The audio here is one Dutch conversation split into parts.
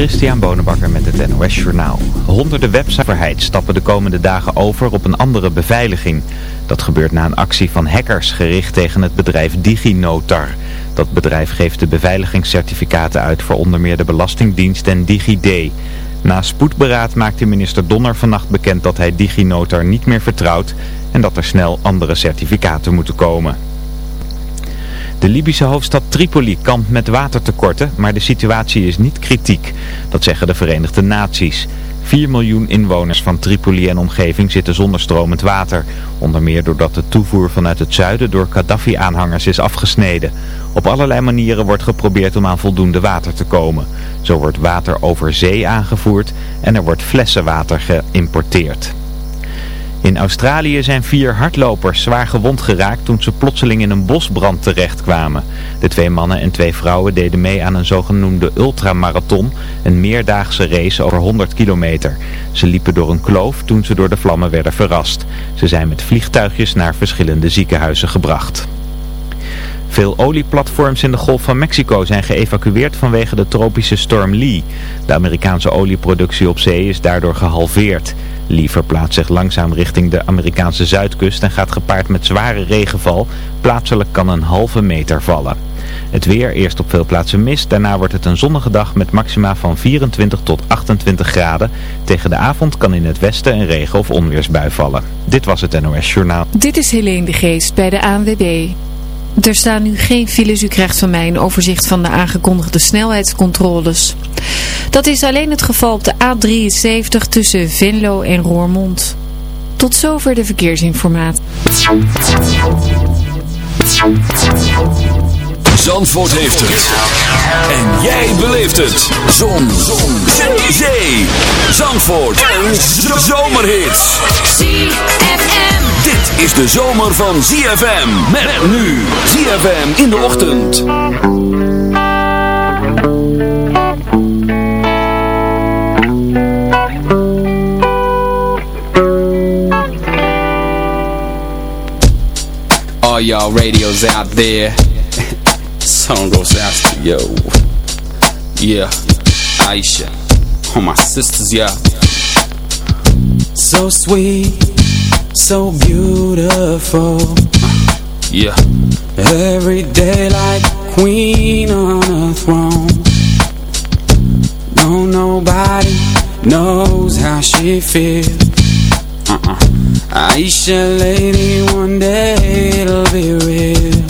Christian Bonenbakker met het NOS Journaal. Honderden websites stappen de komende dagen over op een andere beveiliging. Dat gebeurt na een actie van hackers gericht tegen het bedrijf DigiNotar. Dat bedrijf geeft de beveiligingscertificaten uit voor onder meer de Belastingdienst en DigiD. Na spoedberaad maakte minister Donner vannacht bekend dat hij DigiNotar niet meer vertrouwt... en dat er snel andere certificaten moeten komen. De Libische hoofdstad Tripoli kampt met watertekorten, maar de situatie is niet kritiek. Dat zeggen de Verenigde Naties. 4 miljoen inwoners van Tripoli en omgeving zitten zonder stromend water. Onder meer doordat de toevoer vanuit het zuiden door Gaddafi-aanhangers is afgesneden. Op allerlei manieren wordt geprobeerd om aan voldoende water te komen. Zo wordt water over zee aangevoerd en er wordt flessenwater geïmporteerd. In Australië zijn vier hardlopers zwaar gewond geraakt toen ze plotseling in een bosbrand terechtkwamen. De twee mannen en twee vrouwen deden mee aan een zogenoemde ultramarathon, een meerdaagse race over 100 kilometer. Ze liepen door een kloof toen ze door de vlammen werden verrast. Ze zijn met vliegtuigjes naar verschillende ziekenhuizen gebracht. Veel olieplatforms in de Golf van Mexico zijn geëvacueerd vanwege de tropische storm Lee. De Amerikaanse olieproductie op zee is daardoor gehalveerd. Lee verplaatst zich langzaam richting de Amerikaanse zuidkust en gaat gepaard met zware regenval. Plaatselijk kan een halve meter vallen. Het weer, eerst op veel plaatsen mist, daarna wordt het een zonnige dag met maxima van 24 tot 28 graden. Tegen de avond kan in het westen een regen- of onweersbui vallen. Dit was het NOS Journaal. Dit is Helene de Geest bij de ANWB. Er staan nu geen files. U krijgt van mij een overzicht van de aangekondigde snelheidscontroles. Dat is alleen het geval op de A73 tussen Venlo en Roermond. Tot zover de verkeersinformatie. Zandvoort heeft het. En jij beleeft het. Zon. Zon. Zee. Zee. Zandvoort. Een zomerhit. ZFM. Dit is de zomer van ZFM. Met nu. ZFM in de ochtend. All y'all radios out there. Song goes out to yo. Yeah. Aisha. All my sisters, yeah. So sweet. So beautiful. Yeah. Every day like queen on a throne. No, nobody knows how she feels. Uh-uh. Aisha, lady, one day it'll be real.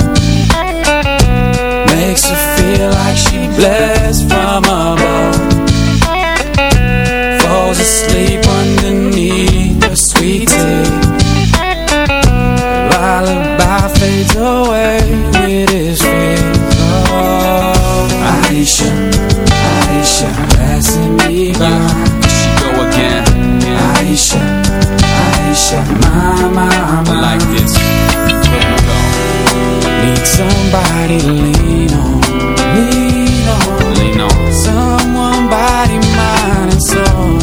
Somebody to lean on, lean on, lean on. Someone body, mind and soul,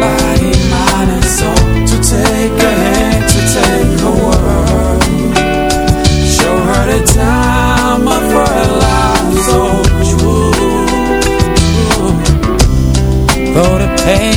body, mind and soul. To take a hand, to take a word, show her the time of her life. So true, throw the pain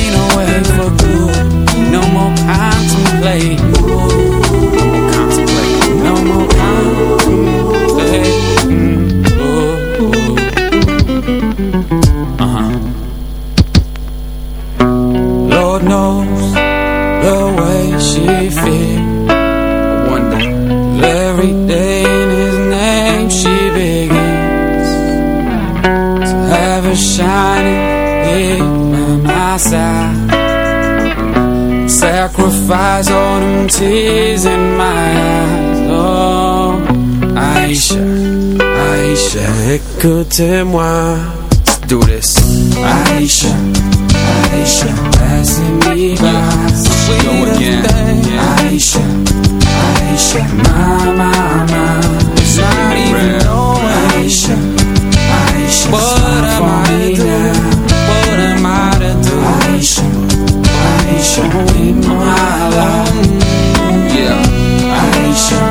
Sacrifice all them tears in my eyes. Oh, Aisha, Aisha Écoutez-moi Do this. Aisha, Aisha Passing me by. Go again. Aisha, Aisha My, my, my Not even Aisha, Aisha What am I In my life. Yeah Aisha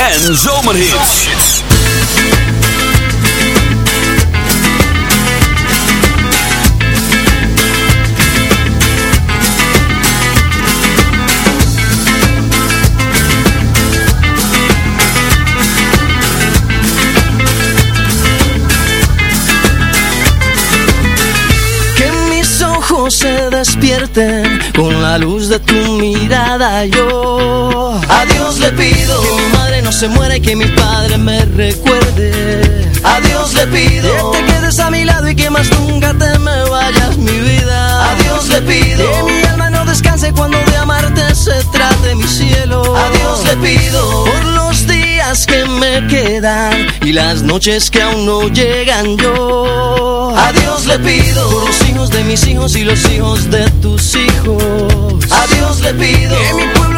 en Zomerhits. Que mis ojos se despierten con la luz de tu mirada. Yo a Dios le pido se muera y que mi padre me recuerde. A Dios le pido que te quedes a mi lado y que más nunca te me vayas, mi vida. A Dios le pido que mi alma no descanse cuando de amarte se trate mi cielo. A Dios le pido por los días que me quedan y las noches que aún no llegan yo. A Dios le pido por los hijos de mis hijos y los hijos de tus hijos. A Dios le pido que mi pueblo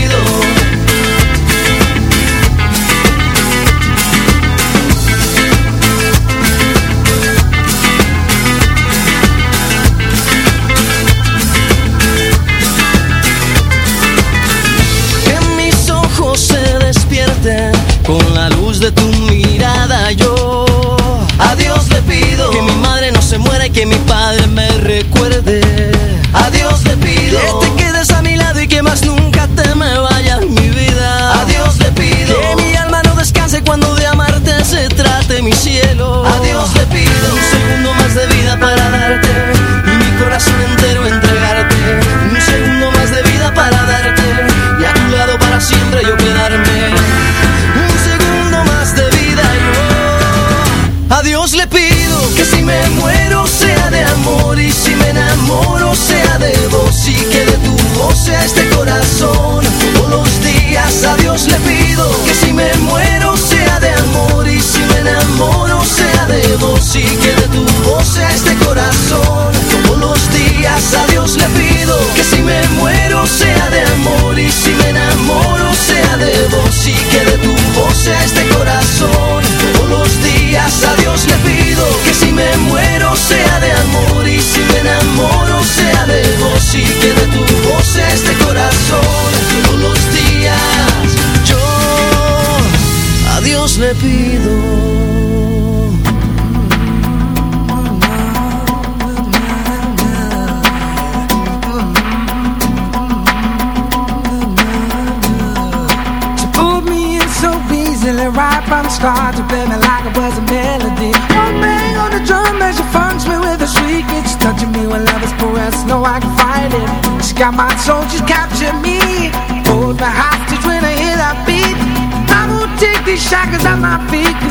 Got my soldiers capture me. Hold my hostage when I hear that beat. I won't take these shackles off my feet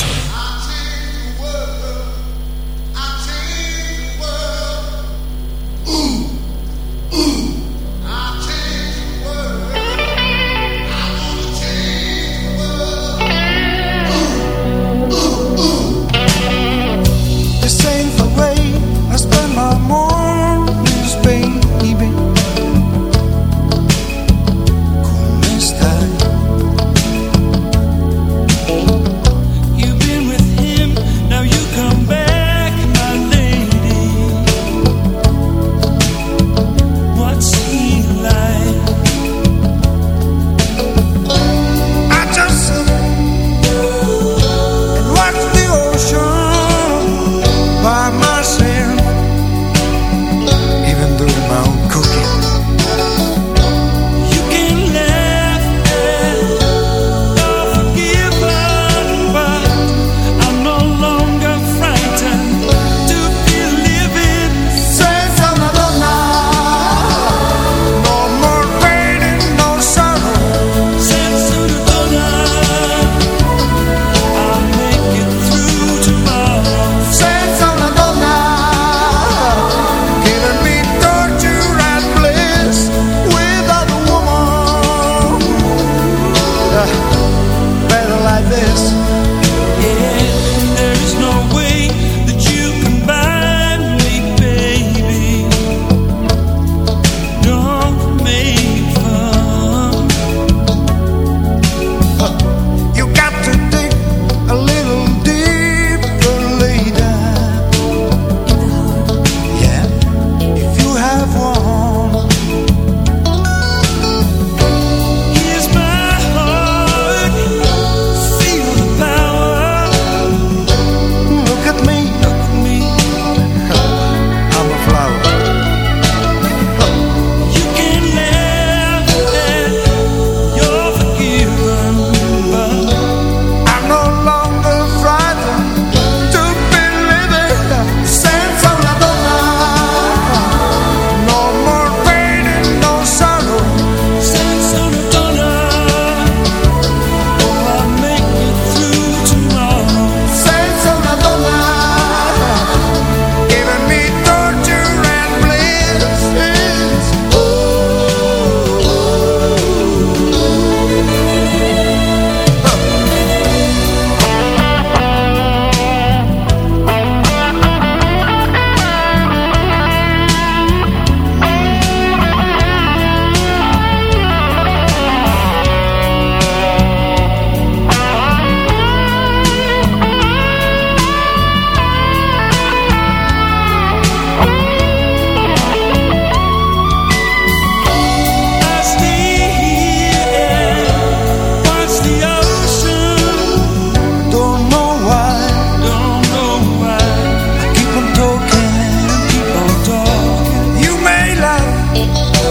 Oh,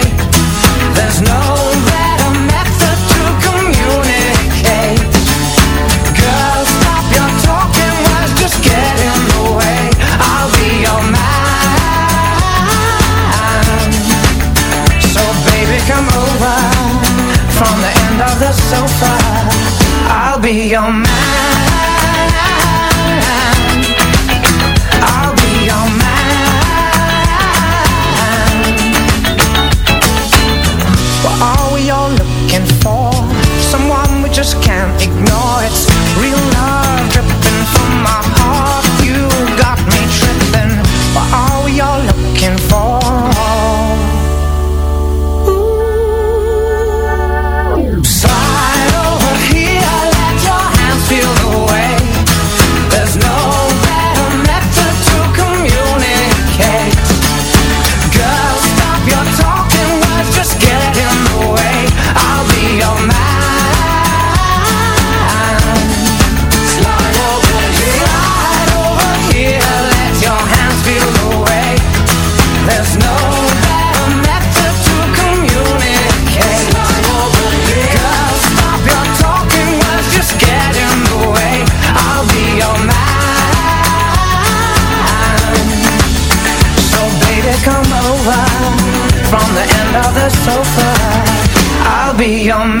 just can't ignore. It's real love dripping from my be your man.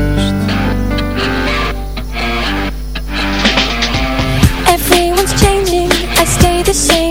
the same